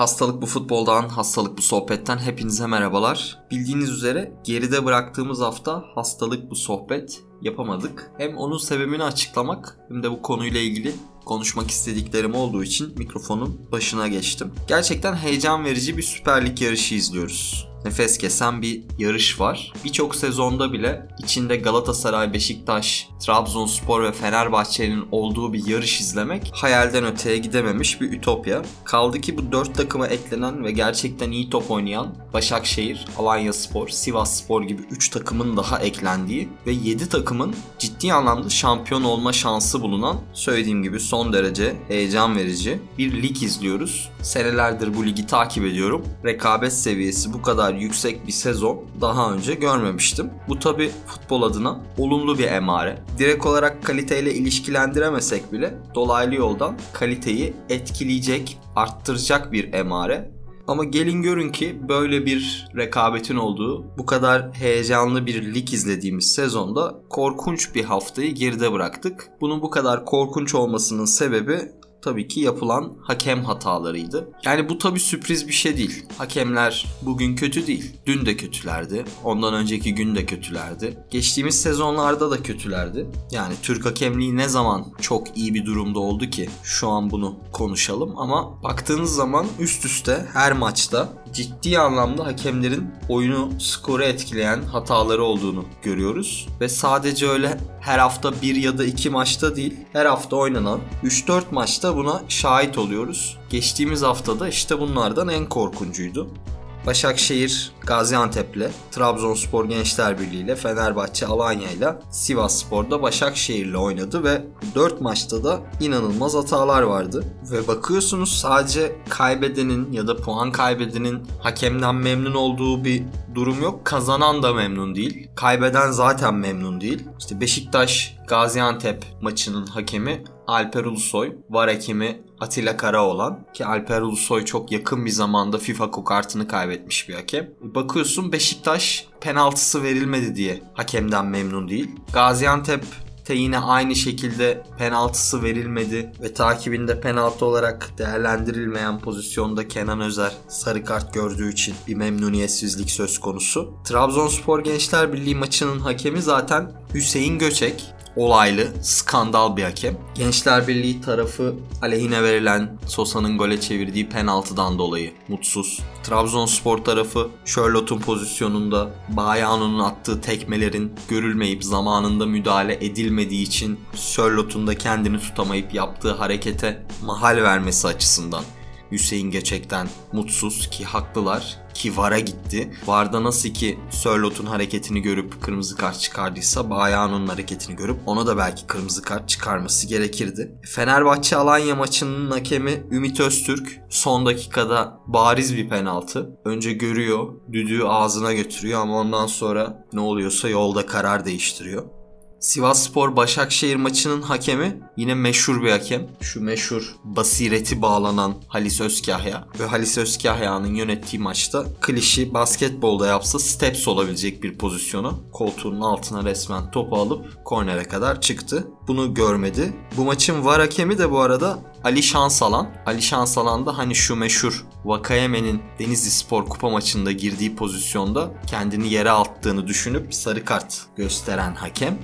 Hastalık bu futboldan, hastalık bu sohbetten hepinize merhabalar. Bildiğiniz üzere geride bıraktığımız hafta hastalık bu sohbet yapamadık. Hem onun sebebini açıklamak hem de bu konuyla ilgili konuşmak istediklerim olduğu için mikrofonun başına geçtim. Gerçekten heyecan verici bir Süper Lig yarışı izliyoruz nefes kesen bir yarış var. Birçok sezonda bile içinde Galatasaray, Beşiktaş, Trabzonspor ve Fenerbahçe'nin olduğu bir yarış izlemek hayalden öteye gidememiş bir ütopya. Kaldı ki bu dört takıma eklenen ve gerçekten iyi top oynayan Başakşehir, Alanya Spor, Sivas Spor gibi 3 takımın daha eklendiği ve 7 takımın ciddi anlamda şampiyon olma şansı bulunan söylediğim gibi son derece heyecan verici bir lig izliyoruz. Senelerdir bu ligi takip ediyorum. Rekabet seviyesi bu kadar yüksek bir sezon daha önce görmemiştim. Bu tabi futbol adına olumlu bir emare. Direkt olarak kaliteyle ilişkilendiremesek bile dolaylı yoldan kaliteyi etkileyecek, arttıracak bir emare. Ama gelin görün ki böyle bir rekabetin olduğu, bu kadar heyecanlı bir lig izlediğimiz sezonda korkunç bir haftayı geride bıraktık. Bunun bu kadar korkunç olmasının sebebi tabii ki yapılan hakem hatalarıydı. Yani bu tabii sürpriz bir şey değil. Hakemler bugün kötü değil. Dün de kötülerdi. Ondan önceki gün de kötülerdi. Geçtiğimiz sezonlarda da kötülerdi. Yani Türk hakemliği ne zaman çok iyi bir durumda oldu ki şu an bunu konuşalım ama baktığınız zaman üst üste her maçta ciddi anlamda hakemlerin oyunu skoru etkileyen hataları olduğunu görüyoruz. Ve sadece öyle her hafta bir ya da iki maçta değil her hafta oynanan 3-4 maçta buna şahit oluyoruz. Geçtiğimiz haftada işte bunlardan en korkuncuydu. Başakşehir Gaziantep'le, Trabzonspor Gençler Birliği ile, Fenerbahçe Alanya ile, Sivas Spor'da Başakşehir'le oynadı ve 4 maçta da inanılmaz hatalar vardı. Ve bakıyorsunuz sadece kaybedenin ya da puan kaybedenin hakemden memnun olduğu bir durum yok. Kazanan da memnun değil. Kaybeden zaten memnun değil. İşte Beşiktaş Gaziantep maçının hakemi Alper Ulusoy, var hakemi Atilla Karaoğlan ki Alper Ulusoy çok yakın bir zamanda FIFA kokartını kaybetmiş bir hakem. Bakıyorsun Beşiktaş penaltısı verilmedi diye hakemden memnun değil. Gaziantep de yine aynı şekilde penaltısı verilmedi ve takibinde penaltı olarak değerlendirilmeyen pozisyonda Kenan Özer sarı kart gördüğü için bir memnuniyetsizlik söz konusu. Trabzonspor Gençler Birliği maçının hakemi zaten Hüseyin Göçek olaylı, skandal bir hakem. Gençler Birliği tarafı aleyhine verilen Sosa'nın gole çevirdiği penaltıdan dolayı mutsuz. Trabzonspor tarafı Charlotte'un pozisyonunda Bayano'nun attığı tekmelerin görülmeyip zamanında müdahale edilmediği için Charlotte'un da kendini tutamayıp yaptığı harekete mahal vermesi açısından Hüseyin Geçek'ten mutsuz ki haklılar ki VAR'a gitti. VAR'da nasıl ki Sörlot'un hareketini görüp kırmızı kart çıkardıysa Bayano'nun hareketini görüp ona da belki kırmızı kart çıkarması gerekirdi. Fenerbahçe Alanya maçının hakemi Ümit Öztürk son dakikada bariz bir penaltı. Önce görüyor, düdüğü ağzına götürüyor ama ondan sonra ne oluyorsa yolda karar değiştiriyor. Sivas Spor Başakşehir maçının hakemi yine meşhur bir hakem. Şu meşhur basireti bağlanan Halis Özkahya. Ve Halis Özkahya'nın yönettiği maçta klişi basketbolda yapsa steps olabilecek bir pozisyonu koltuğunun altına resmen topu alıp kornere kadar çıktı. Bunu görmedi. Bu maçın var hakemi de bu arada Ali Şansalan. Ali Şansalan da hani şu meşhur Vakayeme'nin Denizli Spor Kupa maçında girdiği pozisyonda kendini yere attığını düşünüp sarı kart gösteren hakem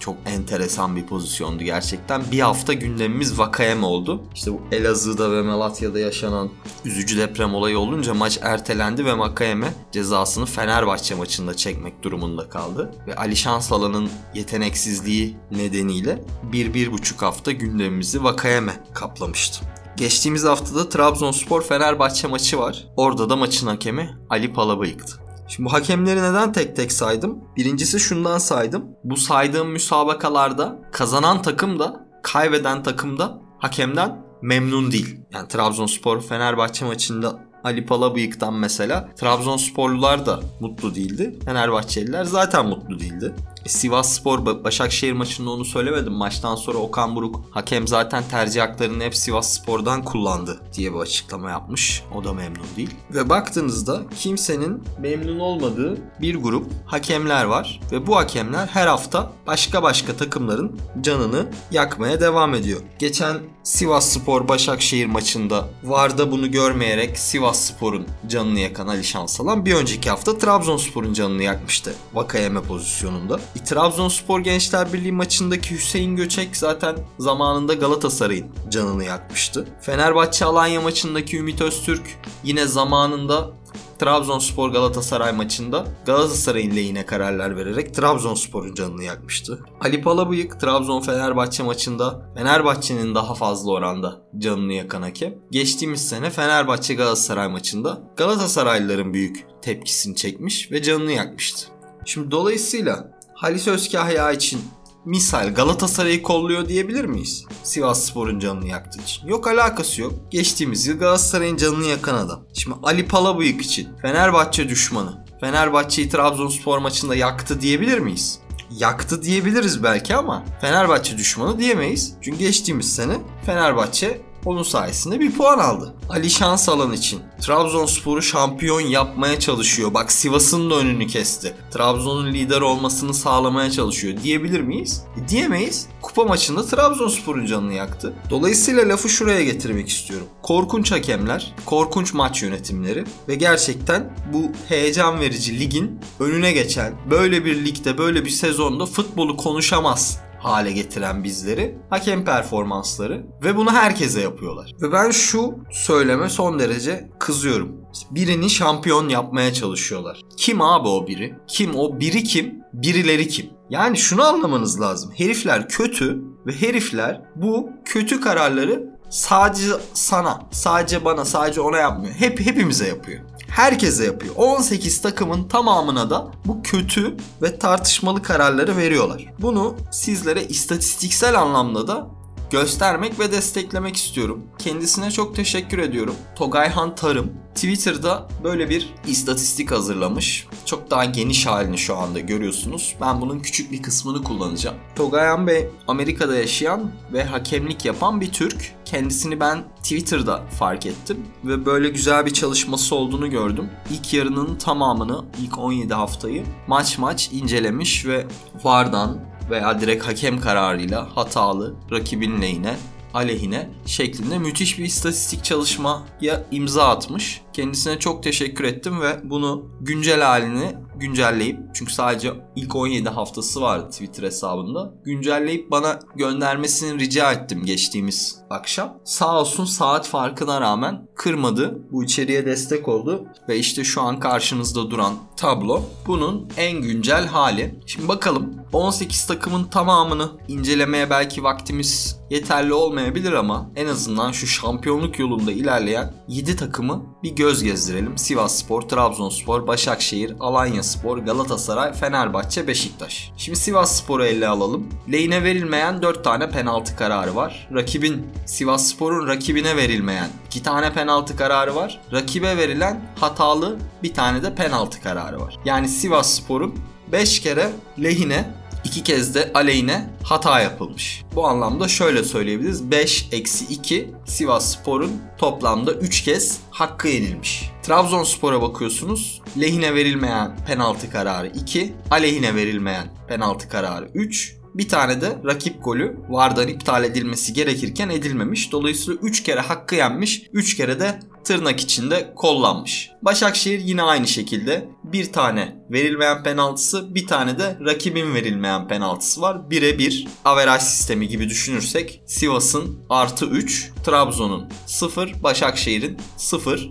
çok enteresan bir pozisyondu gerçekten. Bir hafta gündemimiz Vakayeme oldu. İşte bu Elazığ'da ve Malatya'da yaşanan üzücü deprem olayı olunca maç ertelendi ve Vakayeme cezasını Fenerbahçe maçında çekmek durumunda kaldı. Ve Ali Şansalan'ın yeteneksizliği nedeniyle bir bir buçuk hafta gündemimizi Vakayeme kaplamıştı. Geçtiğimiz haftada Trabzonspor Fenerbahçe maçı var. Orada da maçın hakemi Ali Palabıyık'tı. Şimdi bu hakemleri neden tek tek saydım? Birincisi şundan saydım. Bu saydığım müsabakalarda kazanan takım da kaybeden takım da hakemden memnun değil. Yani Trabzonspor Fenerbahçe maçında Ali Palabıyık'tan mesela Trabzonsporlular da mutlu değildi. Fenerbahçeliler zaten mutlu değildi. Sivas Spor Başakşehir maçında onu söylemedim. Maçtan sonra Okan Buruk hakem zaten tercih haklarını hep Sivas Spor'dan kullandı diye bir açıklama yapmış. O da memnun değil. Ve baktığınızda kimsenin memnun olmadığı bir grup hakemler var. Ve bu hakemler her hafta başka başka takımların canını yakmaya devam ediyor. Geçen Sivas Spor Başakşehir maçında Varda bunu görmeyerek Sivas Spor'un canını yakan Ali Şansalan bir önceki hafta Trabzonspor'un canını yakmıştı Vakayeme pozisyonunda. E, Trabzonspor Gençler Birliği maçındaki Hüseyin Göçek zaten zamanında Galatasaray'ın canını yakmıştı. Fenerbahçe Alanya maçındaki Ümit Öztürk yine zamanında Trabzonspor Galatasaray maçında Galatasaray'ın lehine kararlar vererek Trabzonspor'un canını yakmıştı. Ali Palabıyık Trabzon Fenerbahçe maçında Fenerbahçe'nin daha fazla oranda canını yakan hakem. Geçtiğimiz sene Fenerbahçe Galatasaray maçında Galatasaraylıların büyük tepkisini çekmiş ve canını yakmıştı. Şimdi dolayısıyla Halis Özkahya için misal Galatasaray'ı kolluyor diyebilir miyiz? Sivas Spor'un canını yaktığı için. Yok alakası yok. Geçtiğimiz yıl Galatasaray'ın canını yakan adam. Şimdi Ali Palabıyık için Fenerbahçe düşmanı. Fenerbahçe'yi Trabzonspor maçında yaktı diyebilir miyiz? Yaktı diyebiliriz belki ama Fenerbahçe düşmanı diyemeyiz. Çünkü geçtiğimiz sene Fenerbahçe onun sayesinde bir puan aldı. Ali Şansalan için Trabzonspor'u şampiyon yapmaya çalışıyor. Bak Sivas'ın da önünü kesti. Trabzon'un lider olmasını sağlamaya çalışıyor diyebilir miyiz? E, diyemeyiz. Kupa maçında Trabzonspor'un canını yaktı. Dolayısıyla lafı şuraya getirmek istiyorum. Korkunç hakemler, korkunç maç yönetimleri ve gerçekten bu heyecan verici ligin önüne geçen böyle bir ligde böyle bir sezonda futbolu konuşamaz hale getiren bizleri hakem performansları ve bunu herkese yapıyorlar. Ve ben şu söyleme son derece kızıyorum. Birini şampiyon yapmaya çalışıyorlar. Kim abi o biri? Kim o biri kim? Birileri kim? Yani şunu anlamanız lazım. Herifler kötü ve herifler bu kötü kararları sadece sana, sadece bana, sadece ona yapmıyor. Hep hepimize yapıyor herkese yapıyor. 18 takımın tamamına da bu kötü ve tartışmalı kararları veriyorlar. Bunu sizlere istatistiksel anlamda da göstermek ve desteklemek istiyorum. Kendisine çok teşekkür ediyorum. Togayhan Tarım Twitter'da böyle bir istatistik hazırlamış. Çok daha geniş halini şu anda görüyorsunuz. Ben bunun küçük bir kısmını kullanacağım. Togayan Bey Amerika'da yaşayan ve hakemlik yapan bir Türk. Kendisini ben Twitter'da fark ettim ve böyle güzel bir çalışması olduğunu gördüm. İlk yarının tamamını, ilk 17 haftayı maç maç incelemiş ve VAR'dan veya direkt hakem kararıyla hatalı rakibin lehine aleyhine şeklinde müthiş bir istatistik çalışmaya imza atmış. Kendisine çok teşekkür ettim ve bunu güncel halini güncelleyip çünkü sadece ilk 17 haftası vardı Twitter hesabında. Güncelleyip bana göndermesini rica ettim geçtiğimiz akşam. Sağ olsun saat farkına rağmen kırmadı. Bu içeriye destek oldu ve işte şu an karşınızda duran tablo bunun en güncel hali. Şimdi bakalım 18 takımın tamamını incelemeye belki vaktimiz yeterli olmayabilir ama en azından şu şampiyonluk yolunda ilerleyen 7 takımı bir göz gezdirelim. Sivas Spor, Trabzonspor, Başakşehir, Alanya Spor, Galatasaray, Fenerbahçe, Beşiktaş. Şimdi Sivas Spor'u ele alalım. Lehine verilmeyen 4 tane penaltı kararı var. Rakibin Sivas Spor'un rakibine verilmeyen 2 tane penaltı kararı var. Rakibe verilen hatalı bir tane de penaltı kararı var. Yani Sivas Spor'un 5 kere lehine iki kez de aleyhine hata yapılmış. Bu anlamda şöyle söyleyebiliriz. 5 eksi 2 Sivas Spor'un toplamda 3 kez hakkı yenilmiş. Trabzonspor'a bakıyorsunuz. Lehine verilmeyen penaltı kararı 2, aleyhine verilmeyen penaltı kararı 3, bir tane de rakip golü vardan iptal edilmesi gerekirken edilmemiş. Dolayısıyla 3 kere hakkı yenmiş, 3 kere de tırnak içinde kollanmış. Başakşehir yine aynı şekilde bir tane verilmeyen penaltısı bir tane de rakibin verilmeyen penaltısı var. Bire bir averaj sistemi gibi düşünürsek Sivas'ın artı 3, Trabzon'un 0, Başakşehir'in 0.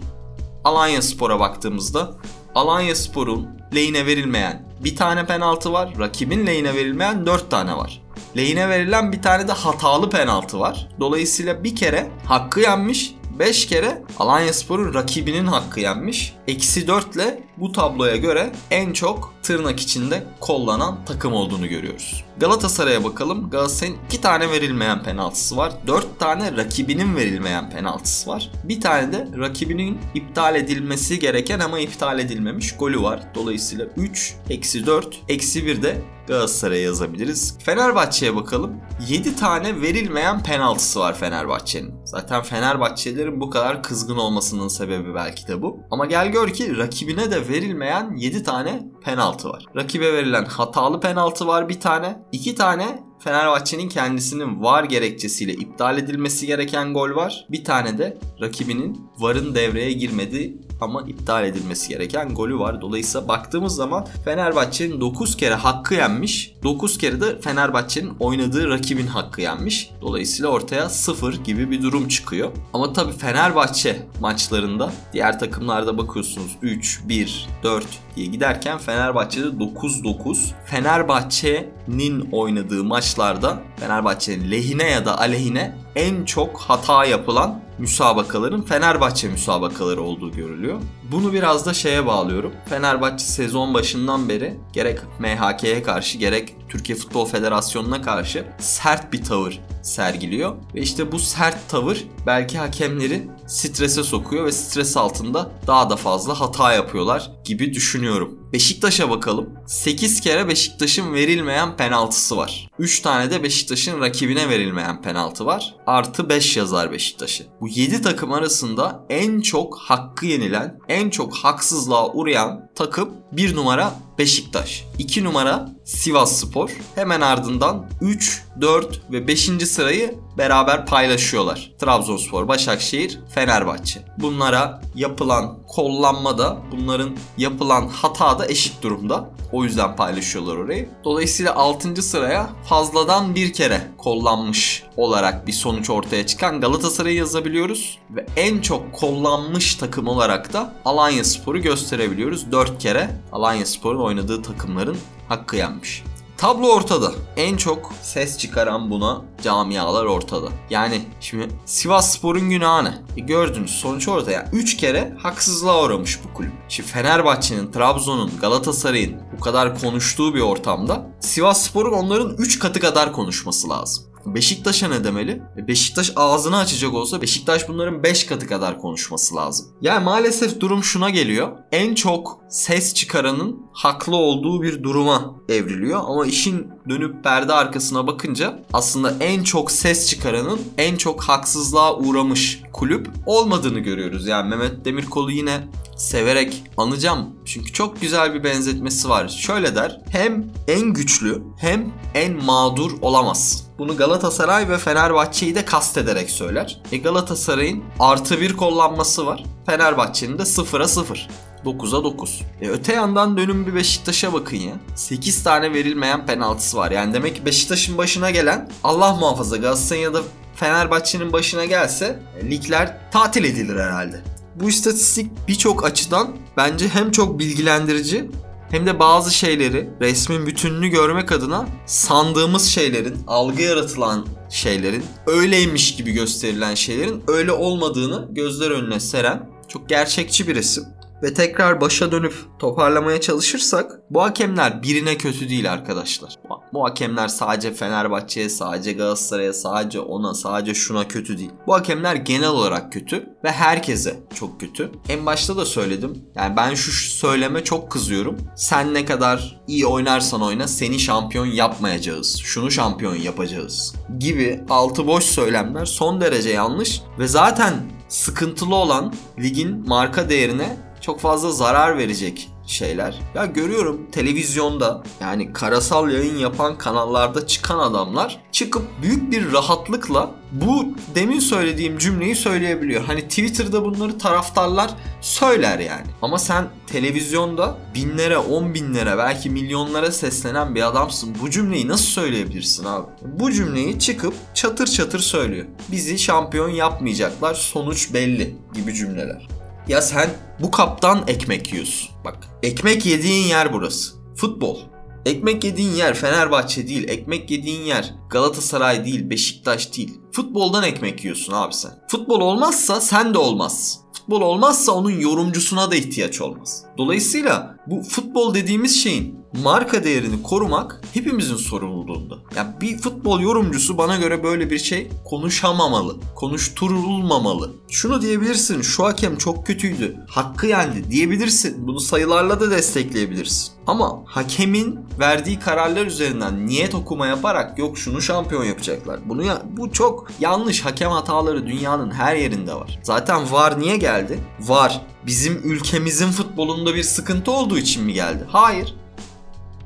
Alanya Spor'a baktığımızda Alanya Spor'un lehine verilmeyen bir tane penaltı var. Rakibin lehine verilmeyen 4 tane var. Lehine verilen bir tane de hatalı penaltı var. Dolayısıyla bir kere hakkı yenmiş, 5 kere Alanya Spor'un rakibinin hakkı yenmiş. Eksi 4 ile bu tabloya göre en çok tırnak içinde kollanan takım olduğunu görüyoruz. Galatasaray'a bakalım. Galatasaray'ın 2 tane verilmeyen penaltısı var. 4 tane rakibinin verilmeyen penaltısı var. Bir tane de rakibinin iptal edilmesi gereken ama iptal edilmemiş golü var. Dolayısıyla 3, eksi 4, eksi 1 de Galatasaray'a yazabiliriz. Fenerbahçe'ye bakalım. 7 tane verilmeyen penaltısı var Fenerbahçe'nin. Zaten Fenerbahçelilerin bu kadar kızgın olmasının sebebi belki de bu. Ama gel gör ki rakibine de verilmeyen 7 tane penaltı var. Rakibe verilen hatalı penaltı var bir tane. 2 tane Fenerbahçe'nin kendisinin var gerekçesiyle iptal edilmesi gereken gol var. Bir tane de rakibinin varın devreye girmediği ama iptal edilmesi gereken golü var. Dolayısıyla baktığımız zaman Fenerbahçe'nin 9 kere hakkı yenmiş. 9 kere de Fenerbahçe'nin oynadığı rakibin hakkı yenmiş. Dolayısıyla ortaya 0 gibi bir durum çıkıyor. Ama tabii Fenerbahçe maçlarında diğer takımlarda bakıyorsunuz 3, 1, 4 diye giderken Fenerbahçe'de 9-9. Fenerbahçe'nin oynadığı maçlarda Fenerbahçe'nin lehine ya da aleyhine en çok hata yapılan müsabakaların Fenerbahçe müsabakaları olduğu görülüyor. Bunu biraz da şeye bağlıyorum. Fenerbahçe sezon başından beri gerek MHK'ye karşı gerek Türkiye Futbol Federasyonu'na karşı sert bir tavır sergiliyor. Ve işte bu sert tavır belki hakemleri strese sokuyor ve stres altında daha da fazla hata yapıyorlar gibi düşünüyorum. Beşiktaş'a bakalım. 8 kere Beşiktaş'ın verilmeyen penaltısı var. 3 tane de Beşiktaş'ın rakibine verilmeyen penaltı var. Artı 5 yazar Beşiktaş'ı. Bu 7 takım arasında en çok hakkı yenilen, en çok haksızlığa uğrayan takım 1 numara Beşiktaş. 2 numara Sivas Spor. Hemen ardından 3, 4 ve 5. sırayı beraber paylaşıyorlar. Trabzonspor, Başakşehir, Fenerbahçe. Bunlara yapılan kollanma da bunların yapılan hata da eşit durumda. O yüzden paylaşıyorlar orayı. Dolayısıyla 6. sıraya fazladan bir kere kollanmış olarak bir sonuç ortaya çıkan Galatasaray'ı yazabiliyoruz. Ve en çok kollanmış takım olarak da Alanya Spor'u gösterebiliyoruz. 4 kere Alanya Spor'un oynadığı takımların hakkı yenmiş. Tablo ortada. En çok ses çıkaran buna camialar ortada. Yani şimdi Sivas Spor'un günahı ne? E gördünüz sonuç orada. Yani 3 kere haksızlığa uğramış bu kulüp. Şimdi Fenerbahçe'nin, Trabzon'un, Galatasaray'ın bu kadar konuştuğu bir ortamda Sivas Spor'un onların 3 katı kadar konuşması lazım. Beşiktaş'a ne demeli? E, Beşiktaş ağzını açacak olsa Beşiktaş bunların 5 katı kadar konuşması lazım. Yani maalesef durum şuna geliyor. En çok ses çıkaranın haklı olduğu bir duruma evriliyor ama işin dönüp perde arkasına bakınca aslında en çok ses çıkaranın en çok haksızlığa uğramış kulüp olmadığını görüyoruz. Yani Mehmet Demirkol'u yine severek anacağım. Çünkü çok güzel bir benzetmesi var. Şöyle der. Hem en güçlü hem en mağdur olamazsın. Bunu Galatasaray ve Fenerbahçe'yi de kastederek söyler. E Galatasaray'ın artı bir kollanması var. Fenerbahçe'nin de sıfıra sıfır. 9'a 9. E öte yandan dönün bir Beşiktaş'a bakın ya. 8 tane verilmeyen penaltısı var. Yani demek ki Beşiktaş'ın başına gelen Allah muhafaza Galatasaray'ın ya da Fenerbahçe'nin başına gelse e, ligler tatil edilir herhalde. Bu istatistik birçok açıdan bence hem çok bilgilendirici hem de bazı şeyleri resmin bütününü görmek adına sandığımız şeylerin, algı yaratılan şeylerin, öyleymiş gibi gösterilen şeylerin öyle olmadığını gözler önüne seren çok gerçekçi bir resim. Ve tekrar başa dönüp toparlamaya çalışırsak bu hakemler birine kötü değil arkadaşlar. Bu hakemler sadece Fenerbahçe'ye, sadece Galatasaray'a, sadece ona, sadece şuna kötü değil. Bu hakemler genel olarak kötü ve herkese çok kötü. En başta da söyledim. Yani ben şu söyleme çok kızıyorum. Sen ne kadar iyi oynarsan oyna seni şampiyon yapmayacağız. Şunu şampiyon yapacağız gibi altı boş söylemler son derece yanlış ve zaten sıkıntılı olan ligin marka değerine çok fazla zarar verecek şeyler. Ya görüyorum televizyonda yani karasal yayın yapan kanallarda çıkan adamlar çıkıp büyük bir rahatlıkla bu demin söylediğim cümleyi söyleyebiliyor. Hani Twitter'da bunları taraftarlar söyler yani. Ama sen televizyonda binlere, on binlere belki milyonlara seslenen bir adamsın. Bu cümleyi nasıl söyleyebilirsin abi? Bu cümleyi çıkıp çatır çatır söylüyor. Bizi şampiyon yapmayacaklar sonuç belli gibi cümleler. Ya sen bu kaptan ekmek yiyorsun. Bak ekmek yediğin yer burası. Futbol. Ekmek yediğin yer Fenerbahçe değil. Ekmek yediğin yer Galatasaray değil, Beşiktaş değil. Futboldan ekmek yiyorsun abi sen. Futbol olmazsa sen de olmazsın. Futbol olmazsa onun yorumcusuna da ihtiyaç olmaz. Dolayısıyla bu futbol dediğimiz şeyin marka değerini korumak hepimizin sorumluluğunda. Yani bir futbol yorumcusu bana göre böyle bir şey konuşamamalı. Konuşturulmamalı. Şunu diyebilirsin şu hakem çok kötüydü. Hakkı yendi diyebilirsin. Bunu sayılarla da destekleyebilirsin. Ama hakemin verdiği kararlar üzerinden niyet okuma yaparak yok şunu şampiyon yapacaklar. Bunu ya bu çok yanlış. Hakem hataları dünyanın her yerinde var. Zaten VAR niye geldi? VAR bizim ülkemizin futbolunda bir sıkıntı olduğu için mi geldi? Hayır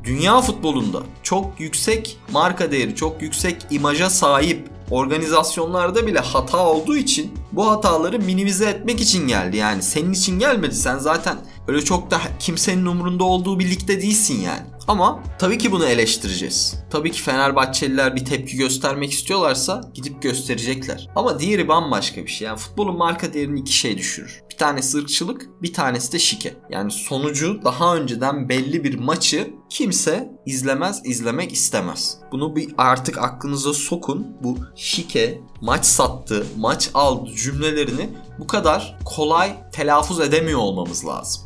dünya futbolunda çok yüksek marka değeri, çok yüksek imaja sahip organizasyonlarda bile hata olduğu için bu hataları minimize etmek için geldi. Yani senin için gelmedi. Sen zaten öyle çok da kimsenin umurunda olduğu bir ligde değilsin yani. Ama tabii ki bunu eleştireceğiz. Tabii ki Fenerbahçeliler bir tepki göstermek istiyorlarsa gidip gösterecekler. Ama diğeri bambaşka bir şey. Yani futbolun marka değerini iki şey düşürür. Tanesi ırkçılık, bir tanesi de şike. Yani sonucu daha önceden belli bir maçı kimse izlemez, izlemek istemez. Bunu bir artık aklınıza sokun. Bu şike, maç sattı, maç aldı cümlelerini bu kadar kolay telaffuz edemiyor olmamız lazım.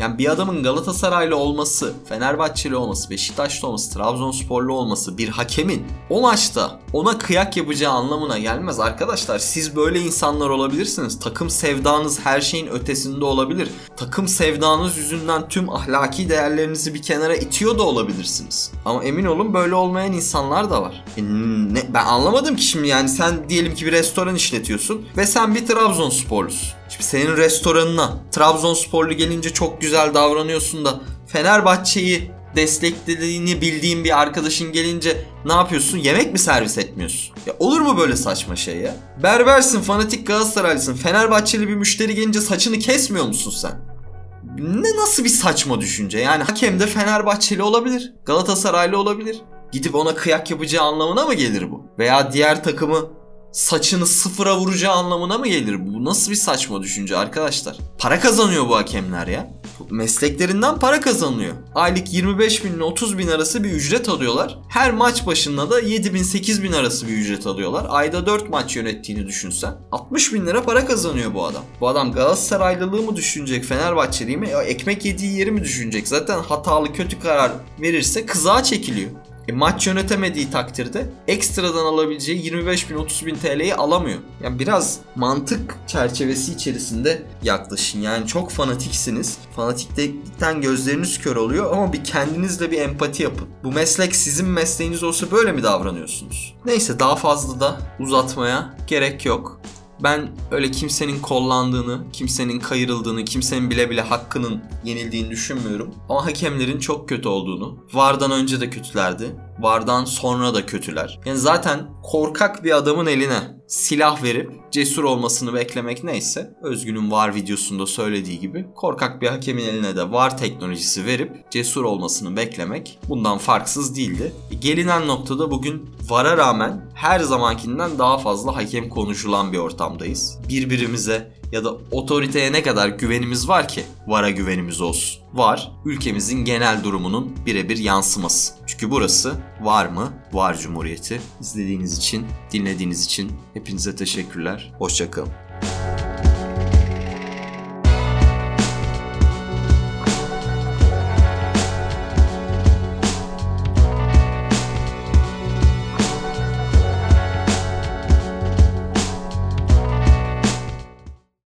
Yani bir adamın Galatasaraylı olması, Fenerbahçeli olması, Beşiktaşlı olması, Trabzonsporlu olması bir hakemin o maçta ona kıyak yapacağı anlamına gelmez. Arkadaşlar siz böyle insanlar olabilirsiniz. Takım sevdanız her şeyin ötesinde olabilir. Takım sevdanız yüzünden tüm ahlaki değerlerinizi bir kenara itiyor da olabilirsiniz. Ama emin olun böyle olmayan insanlar da var. E ne, ben anlamadım ki şimdi yani sen diyelim ki bir restoran işletiyorsun ve sen bir Trabzonsporlusun. Şimdi senin restoranına Trabzonsporlu gelince çok güzel davranıyorsun da Fenerbahçe'yi desteklediğini bildiğin bir arkadaşın gelince ne yapıyorsun? Yemek mi servis etmiyorsun? Ya olur mu böyle saçma şey ya? Berbersin, fanatik Galatasaraylısın. Fenerbahçeli bir müşteri gelince saçını kesmiyor musun sen? Ne nasıl bir saçma düşünce? Yani hakem de Fenerbahçeli olabilir. Galatasaraylı olabilir. Gidip ona kıyak yapacağı anlamına mı gelir bu? Veya diğer takımı saçını sıfıra vuracağı anlamına mı gelir? Bu nasıl bir saçma düşünce arkadaşlar? Para kazanıyor bu hakemler ya. Mesleklerinden para kazanıyor. Aylık 25 bin ile 30 bin arası bir ücret alıyorlar. Her maç başında da 7 bin 8 bin arası bir ücret alıyorlar. Ayda 4 maç yönettiğini düşünsen. 60 bin lira para kazanıyor bu adam. Bu adam Galatasaraylılığı mı düşünecek Fenerbahçeli mi? Ya ekmek yediği yeri mi düşünecek? Zaten hatalı kötü karar verirse kızağa çekiliyor. E, maç yönetemediği takdirde ekstradan alabileceği 25 bin 30 bin TL'yi alamıyor. Yani biraz mantık çerçevesi içerisinde yaklaşın. Yani çok fanatiksiniz. Fanatiklikten gözleriniz kör oluyor ama bir kendinizle bir empati yapın. Bu meslek sizin mesleğiniz olsa böyle mi davranıyorsunuz? Neyse daha fazla da uzatmaya gerek yok. Ben öyle kimsenin kollandığını, kimsenin kayırıldığını, kimsenin bile bile hakkının yenildiğini düşünmüyorum. Ama hakemlerin çok kötü olduğunu, Vardan önce de kötülerdi, Vardan sonra da kötüler. Yani zaten korkak bir adamın eline silah verip cesur olmasını beklemek neyse Özgün'ün VAR videosunda söylediği gibi korkak bir hakemin eline de VAR teknolojisi verip cesur olmasını beklemek bundan farksız değildi. Gelinen noktada bugün VAR'a rağmen her zamankinden daha fazla hakem konuşulan bir ortamdayız. Birbirimize ya da otoriteye ne kadar güvenimiz var ki VAR'a güvenimiz olsun. VAR ülkemizin genel durumunun birebir yansıması. Çünkü burası var mı? Var Cumhuriyeti. İzlediğiniz için, dinlediğiniz için hepinize teşekkürler. Hoşçakalın.